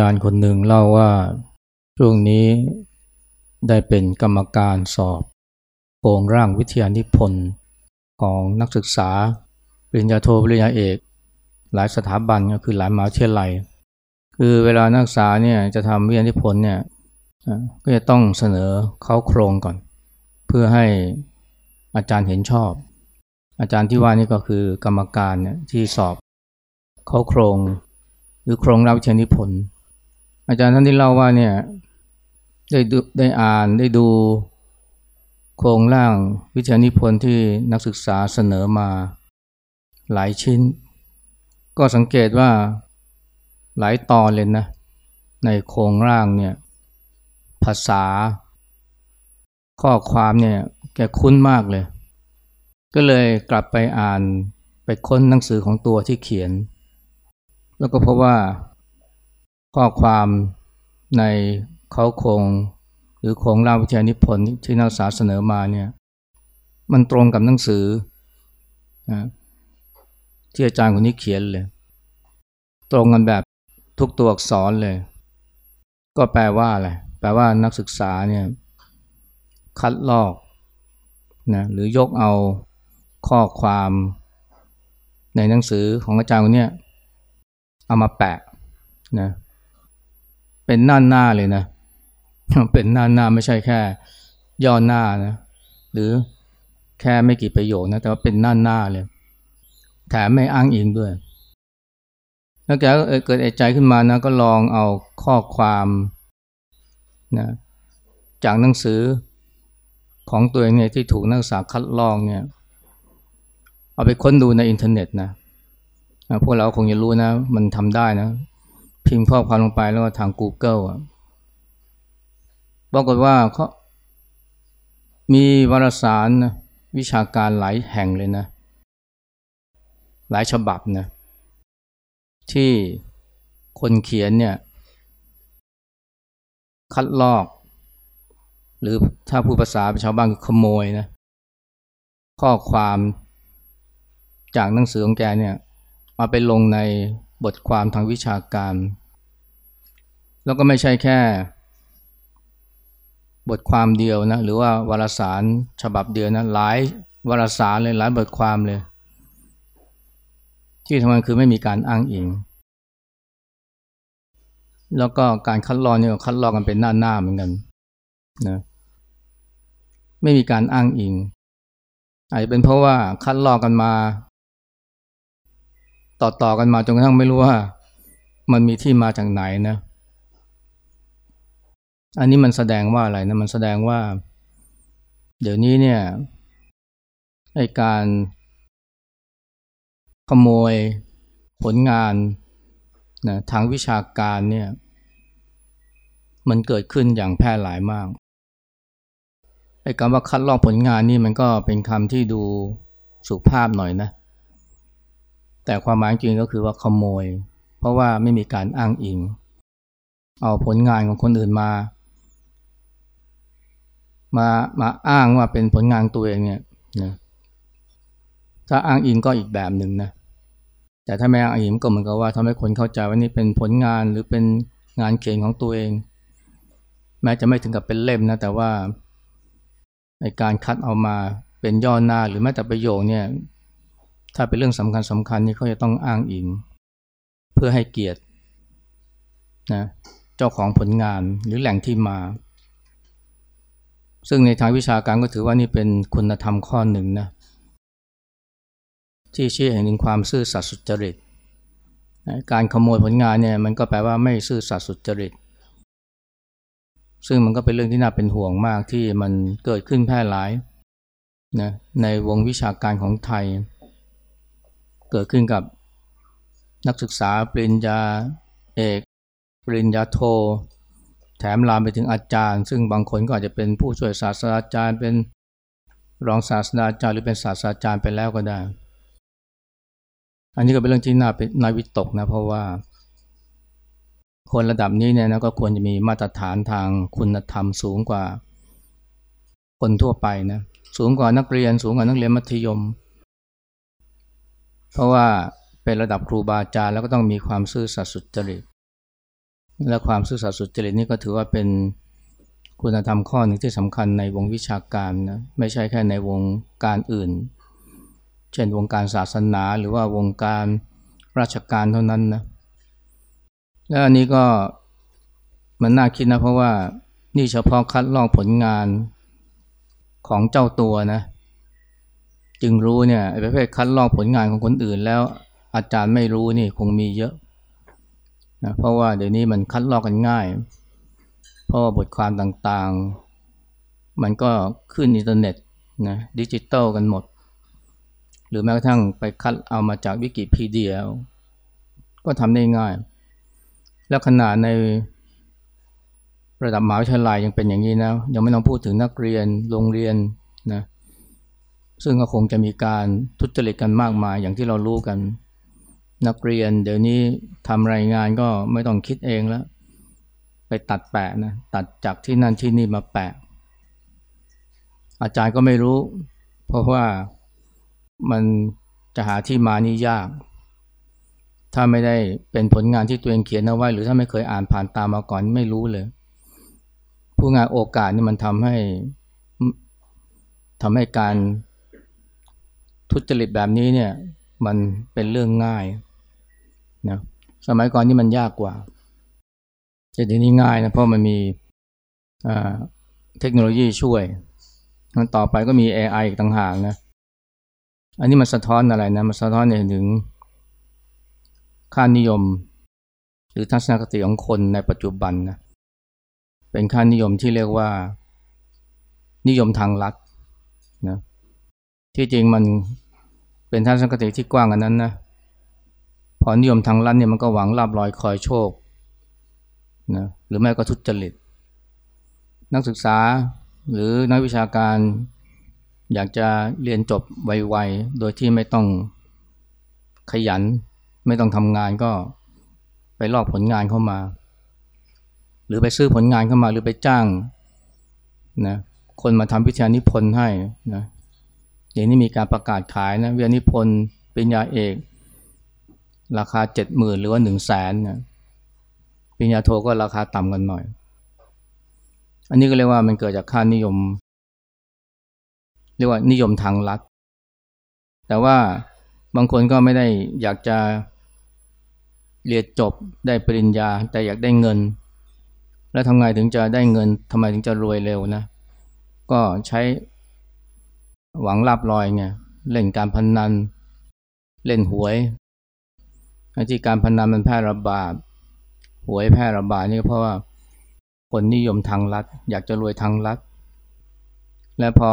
อาจารย์คนหนึ่งเล่าว่าช่วงนี้ได้เป็นกรรมการสอบโครงร่างวิทยานิพนธ์ของนักศึกษา ปริญญาโทปริญญาเอก หลายสถาบันก็คือหลายมหาวิทยาลัย คือเวลานักศึกษาเนี่ยจะทำวิทยานิพนธ์เนี่ยก็จะต้องเสนอเขาโครงก่อน เพื่อให้อาจารย์เห็นชอบ อาจารย์ที่ว่านี่ก็คือกรรมการเนี่ยที่สอบเขาโครง หรือโครงรับวิทยานิพนธ์ อาจารย์ท่านที่เล่าว่าเนี่ยได้ดูได้อ่านได้ดูโครงร่างวิทยานิพนธ์ที่นักศึกษาเสนอมาหลายชิ้น ก็สังเกตว่าหลายตอนเลยนะ ในโครงร่างเนี่ยภาษา ข้อความเนี่ยแกคุ้นมากเลย ก็เลยกลับไปอ่านไปค้นหนังสือของตัวที่เขียน แล้วก็พบว่า ข้อความในเขาโครงหรือโครงร่างวิทยานิพนธ์ที่นักศึกษาเสนอมาเนี่ยมันตรงกับหนังสือนะที่อาจารย์คนนี้เขียนเลย ตรงกันแบบทุกตัวอักษรเลย ก็แปลว่าอะไรแปลว่านักศึกษาเนี่ยคัดลอกนะหรือยกเอาข้อความในหนังสือของอาจารย์คนนี้เอามาแปะนะ เป็นหน้าหน้าเลยนะ เป็นหน้าหน้าไม่ใช่แค่ ย่อหน้านะ หรือแค่ไม่กี่ประโยคนะ แต่ว่าเป็นหน้าหน้าเลย แถมไม่อ้างอิงด้วย แล้วแกก็เกิดใจขึ้นมานะ ก็ลองเอาข้อความนะจากหนังสือของตัวเองเนี่ยที่ถูกนักศึกษาคัดลองเนี่ย เอาไปค้นดูในอินเทอร์เน็ตนะพวกเราคงจะรู้นะ มันทำได้นะ พิมพ์ข้อความลงไปแล้วทาง Google อะปรากฏว่าเขามีวารสารนะวิชาการหลายแห่งเลยนะ หลายฉบับนะ ที่คนเขียนเนี่ย คัดลอก หรือถ้าผู้ภาษาชาวบ้านคือขโมยนะ ข้อความจากหนังสือของแกเนี่ย มาไปลงในบทความทางวิชาการ แล้วก็ไม่ใช่แค่ บทความเดียวนะ หรือว่าวารสารฉบับเดียวนะ หลายวารสารเลยหลายบทความเลย ที่ทำไมคือไม่มีการอ้างอิง แล้วก็การคัดลอกเนี่ยคัดลอกกันเป็นหน้าหน้าเหมือนกันนะไม่มีการอ้างอิงอาจจะเป็นเพราะว่าคัดลอกกันมา ต่อต่อกันมาจนกระทั่งไม่รู้ว่า มันมีที่มาจากไหนนะ อันนี้มันแสดงว่าอะไรนะมันแสดงว่า เดี๋ยวนี้เนี่ยไอการขโมยผลงานนะทางวิชาการเนี่ย มันเกิดขึ้นอย่างแพร่หลายมากไอ้คำว่าคัดลอกผลงานนี่มันก็เป็นคำที่ดูสุภาพหน่อยนะ แต่ความหมายจริงก็คือว่าขโมย เพราะว่าไม่มีการอ้างอิง เอาผลงานของคนอื่นมา มามาอ้างว่าเป็นผลงานตัวเองเนี่ยนะถ้าอ้างอิงก็อีกแบบหนึ่งนะแต่ถ้าไม่อ้างอิงก็เหมือนกับว่าทำให้คนเข้าใจว่านี่เป็นผลงานหรือเป็นงานเขียนของตัวเอง แม้จะไม่ถึงกับเป็นเล่มนะแต่ว่าในการคัดเอามาเป็นย่อหน้าหรือแม้แต่ประโยคเนี่ยถ้าเป็นเรื่องสำคัญสำคัญนี่เขาจะต้องอ้างอิง เพื่อให้เกียรตินะเจ้าของผลงานหรือแหล่งที่มา ซึ่งในทางวิชาการก็ถือว่านี่เป็นคุณธรรมข้อหนึ่งนะที่ชี้เห็นถึงความซื่อสัตย์สุจริต การขโมยผลงานเนี่ยมันก็แปลว่าไม่ซื่อสัตย์สุจริต ซึ่งมันก็เป็นเรื่องที่น่าเป็นห่วงมากที่มันเกิดขึ้นแพร่หลายนะในวงวิชาการของไทย เกิดขึ้นกับนักศึกษาปริญญาเอก ปริญญาโท แถมลามไปถึงอาจารย์ ซึ่งบางคนก็อาจจะเป็นผู้ช่วยศาสตราจารย์ เป็นรองศาสตราจารย์หรือเป็นศาสตราจารย์ไปแล้วก็ได้ อันนี้ก็เป็นเรื่องที่น่าเป็นน่าวิตกนะเพราะว่า คนระดับนี้เนี่ยนะก็ควรจะมีมาตรฐานทางคุณธรรมสูงกว่า คนทั่วไปนะสูงกว่านักเรียน สูงกว่านักเรียนมัธยม เพราะว่าเป็นระดับครูบาอาจารย์แล้วก็ต้องมีความซื่อสัตย์สุจริต และความซื่อสัตย์สุจริตนี่ก็ถือว่าเป็นคุณธรรมข้อหนึ่งที่สำคัญในวงวิชาการนะไม่ใช่แค่ในวงการอื่น เช่นวงการศาสนาหรือว่าวงการราชการเท่านั้นนะและอันนี้ก็มันน่าคิดนะเพราะว่านี่เฉพาะคัดลอกผลงานของเจ้าตัวนะจึงรู้เนี่ยไอ้ประเภทคัดลอกผลงานของคนอื่นแล้วอาจารย์ไม่รู้นี่คงมีเยอะ นะเพราะว่าเดี๋ยวนี้มันคัดลอกกันง่าย เพราะาบทความต่างๆ มันก็ขึ้นอินเทอร์เน็ตนะดิจิตอลกันหมด หรือแม้กระทั่งไปคัดเอามาจากวิกิพีเดียก็ทำได้ง่าย แล้วขนาดในระดับมหาวิทยาลัยยังเป็นอย่างนี้นะยังไม่ต้องพูดถึงนักเรียนโรงเรียนนะซึ่งก็คงจะมีการทุจริตกันมากมายอย่างที่เรารู้กัน นักเรียนเดี๋ยวนี้ทำรายงานก็ไม่ต้องคิดเองแล้ว ไปตัดแปะนะตัดจากที่นั่นที่นี่มาแปะ อาจารย์ก็ไม่รู้ เพราะว่ามันจะหาที่มานี่ยาก ถ้าไม่ได้เป็นผลงานที่ตัวเองเขียนเอาไว้ หรือถ้าไม่เคยอ่านผ่านตามมาก่อนไม่รู้เลย ผู้งานโอกาสนี่มันทำให้ทำให้การทุจริตแบบนี้เนี่ยมันเป็นเรื่องง่าย นะสมัยก่อนนี่มันยากกว่าแต่ทีนี้ง่ายนะเพราะมันมีเทคโนโลยีช่วยต่อไปก็มี AI อีกต่างหากนะอันนี้มันสะท้อนอะไรนะมันสะท้อนในถึงค่านิยม หรือทัศนคติของคนในปัจจุบันนะเป็นค่านิยมที่เรียกว่า นิยมทางลัดนะที่จริงมันเป็นทัศนคติที่กว้างอันนั้นนะ พอนิยมทางลัดเนี่ยมันก็หวังลาบลอยคอยโชคนะหรือไม่ก็ทุจริต นักศึกษาหรือนักวิชาการอยากจะเรียนจบไวๆ โดยที่ไม่ต้องขยัน ไม่ต้องทำงานก็ไปลอกผลงานเข้ามา หรือไปซื้อผลงานเข้ามาหรือไปจ้างนะคนมาทำวิทยานิพนธ์ให้นะอย่างนี้มีการประกาศขายนะวิทยานิพนธ์ปริญญาเอก ราคาเจ็ดหมื่นหรือว่าหนึ่งแสนนะปริญญาโทก็ราคาต่ำกันหน่อย อันนี้ก็เรียกว่ามันเกิดจากค่านิยม เรียกว่านิยมทางลัดแต่ว่าบางคนก็ไม่ได้อยากจะเรียนจบได้ปริญญา แต่อยากได้เงิน แล้วทำไงถึงจะได้เงินทำไมถึงจะรวยเร็วนะ ก็ใช้หวังลาบลอยไงเล่นการพนนัน เล่นหวย ที่การพนันมันแพร่ระบาดหวยแพร่ระบาดนี่เพราะว่าคนนิยมทางลัด อยากจะรวยทางลัด และพอ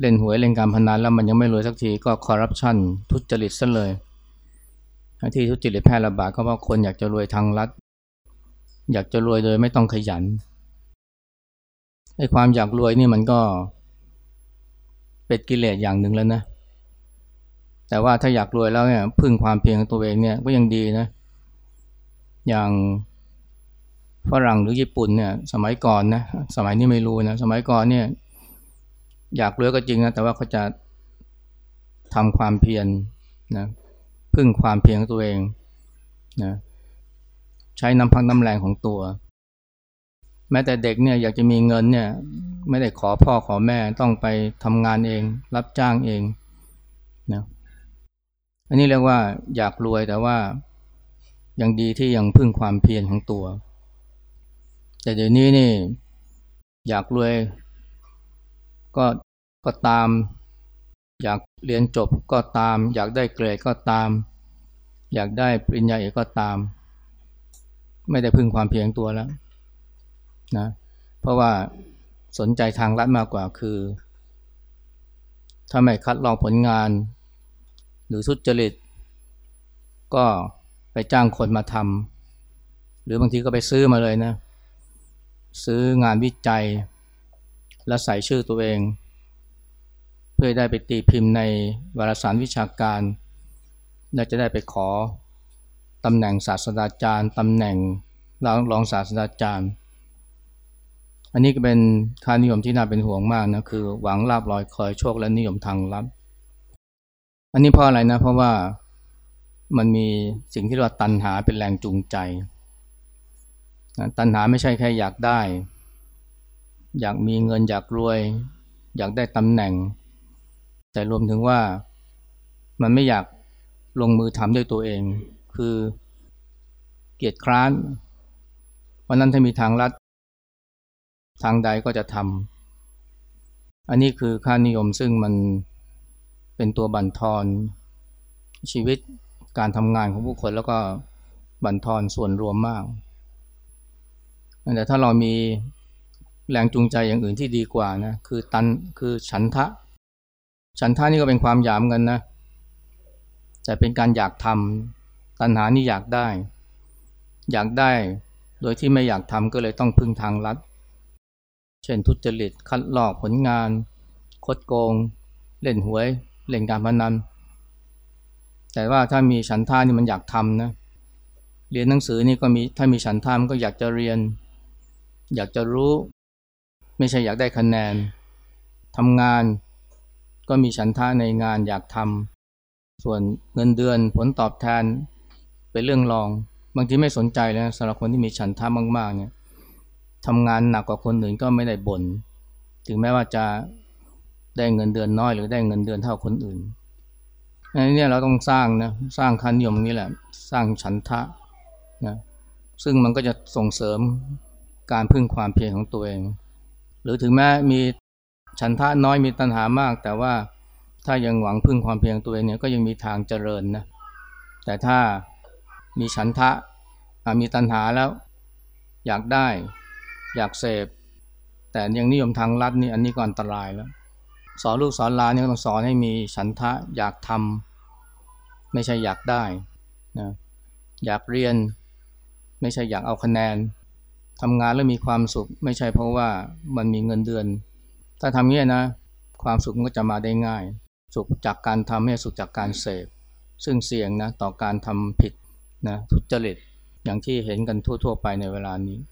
เล่นหวยเล่นการพนันแล้วมันยังไม่รวยสักทีก็คอร์รัปชันทุจริตซะเลยที่ทุจริตแพร่ระบาดก็เพราะคนอยากจะรวยทางลัด อยากจะรวยโดยไม่ต้องขยันไอ้ความอยากรวยนี่มันก็เป็นกิเลสอย่างหนึ่งแล้วนะ แต่ว่าถ้าอยากรวยแล้วเนี่ยพึ่งความเพียรของตัวเองเนี่ยก็ยังดีนะ อย่างฝรั่งหรือญี่ปุ่นเนี่ย สมัยก่อนนะสมัยนี้ไม่รู้นะสมัยก่อนเนี่ย อยากรวยก็จริงนะแต่ว่าเขาจะทำความเพียรนะพึ่งความเพียรของตัวเองนะใช้น้ำพักน้ำแรงของตัว แม้แต่เด็กเนี่ยอยากจะมีเงินเนี่ย ไม่ได้ขอพ่อขอแม่ต้องไปทำงานเอง รับจ้างเองนะ อันนี้เรียกว่าอยากรวยแต่ว่ายังดีที่ยังพึ่งความเพียรของตัว แต่เดี๋ยวนี้นี่อยากรวยก็ก็ตาม อยากเรียนจบก็ตาม อยากได้เกรดก็ตาม อยากได้ปริญญาเอกก็ตาม ไม่ได้พึ่งความเพียงตัวแล้วนะเพราะว่าสนใจทางลัดมากกว่าคือ ถ้าไม่คัดลองผลงาน หรือสุจริต ก็ไปจ้างคนมาทำหรือบางทีก็ไปซื้อมาเลยนะ ซื้องานวิจัย แล้วใส่ชื่อตัวเอง เพื่อได้ไปตีพิมพ์ในวารสารวิชาการ และจะได้ไปขอตำแหน่งศาสตราจารย์ตำแหน่งรองรองศาสตราจารย์ อันนี้ก็เป็นค่านิยมที่น่าเป็นห่วงมากนะคือหวังลาบลอยคอยโชคและนิยมทางลับ อันนี้เพราะอะไรนะ เพราะว่ามันมีสิ่งที่เราตันหาเป็นแรงจูงใจ ตัณหาไม่ใช่แค่อยากได้ อยากมีเงินอยากรวย อยากได้ตำแหน่ง แต่รวมถึงว่ามันไม่อยากลงมือทำด้วยตัวเอง คือเกียจคร้านวันนั้นถ้ามีทางลัด ทางใดก็จะทำอันนี้คือค่านิยมซึ่งมัน เป็นตัวบั่นทอนชีวิตการทำงานของผู้คนแล้วก็บั่นทอนส่วนรวมมาก แต่ถ้าเรามีแรงจูงใจอย่างอื่นที่ดีกว่านะคือตันคือฉันทะ ฉันทะนี่ก็เป็นความอยากกันนะแต่เป็นการอยากทำตัณหานี่อยากได้ อยากได้โดยที่ไม่อยากทำก็เลยต้องพึ่งทางลัด เช่นทุจริตคัดลอกผลงาน คดโกง เล่นหวย เล่นการพนัน แต่ว่าถ้ามีฉันท่านี่มันอยากทำนะ เรียนหนังสือนี่ก็มีถ้ามีฉันท่ามันก็อยากจะเรียน อยากจะรู้ ไม่ใช่อยากได้คะแนนทำงานก็มีฉันท่าในงานอยากทำส่วนเงินเดือนผลตอบแทนเป็นเรื่องรอง บางทีไม่สนใจเลยสำหรับคนที่มีฉันท่ามากๆเนี่ยทำงานหนักกว่าคนอื่นก็ไม่ได้บน่นถึงแม้ว่าจะ ได้เงินเดือนน้อยหรือได้เงินเดือนเท่าคนอื่นอันนี้เราต้องสร้างนะสร้างคันยมนี้แหละ สร้างฉันทะนะซึ่งมันก็จะส่งเสริมการพึ่งความเพียรของตัวเอง หรือถึงแม้มีฉันทะน้อยมีตัณหามาก แต่ว่าถ้ายังหวังพึ่งความเพียรตัวเองเนี่ยก็ยังมีทางเจริญนะแต่ถ้ามีฉันทะมีตัณหาแล้ว อยากได้ อยากเสพ แต่ยังนิยมทางลัดนี่อันนี้ก็อันตรายแล้ว สอนลูกสอนหลานนี่ต้องสอนให้มีฉันทะอยากทำไม่ใช่อยากได้นะอยากเรียน ไม่ใช่อยากเอาคะแนนทำงานแล้วมีความสุข ไม่ใช่เพราะว่ามันมีเงินเดือน ถ้าทำเงี้ยนะ ความสุขมันก็จะมาได้ง่าย สุขจากการทำให้สุขจากการเสพซึ่งเสี่ยงนะต่อการทำผิดนะทุจริตอย่างที่เห็นกันทั่ว ๆ ไปในเวลานี้